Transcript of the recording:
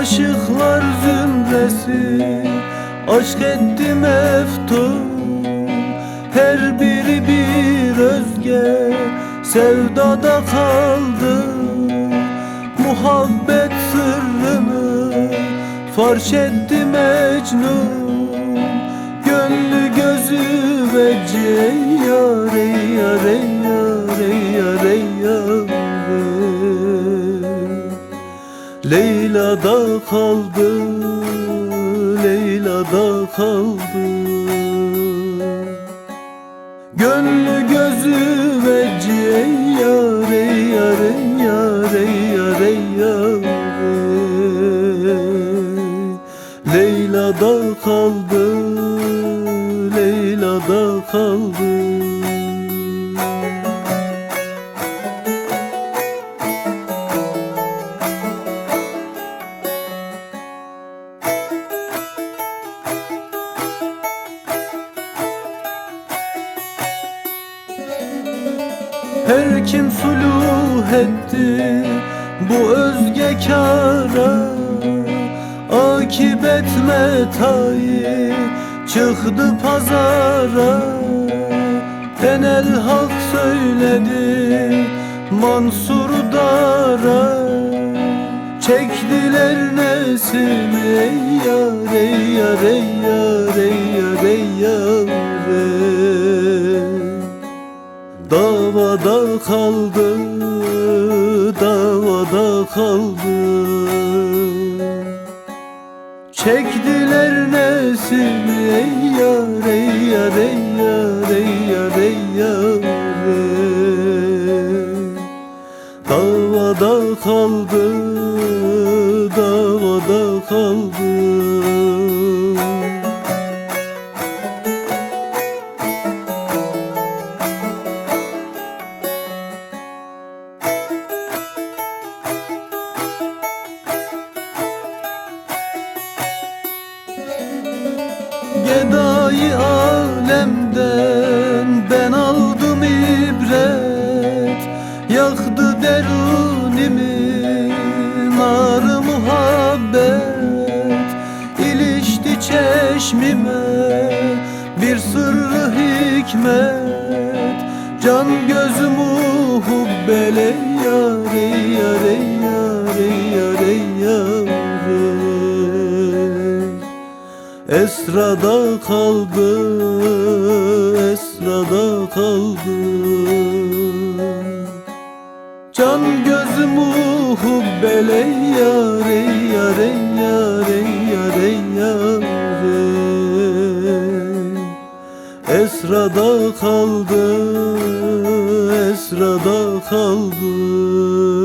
Aşıklar zümresi Aşk etti meftun. Her biri bir özge Sevdada kaldı. Muhabbet sırrını Farş etti Mecnun. Gönlü gözü ve yar ey yar Leyla'da kaldı Leyla'da kaldı Gönlü gözü ve yar ey yar ey yar ey yar ey yar ey. Leyla'da kaldı Leyla'da kaldı Her kim suluh etti bu özge kara Akibet metayı çıktı pazara. Enel hak söyledi Mansur Dara Çektiler nesimi ey yar ey yar ey yar ey yar ey yar kaldı, davada kaldı Çektiler nesimi ey yar ey yar ey yar ey yar ey yar. Davada kaldı, davada kaldı Gedayı alemden ben aldım ibret. Yaktı derunimi narı muhabbet. İlişti çeşmime bir sırrı hikmet. Can gözümü hubbele yar ey Esrada kaldı, esrada kaldı Can gözümü hubbele yar ey yar ey yar ey yar ey yar ey. Esrada kaldı, esrada kaldı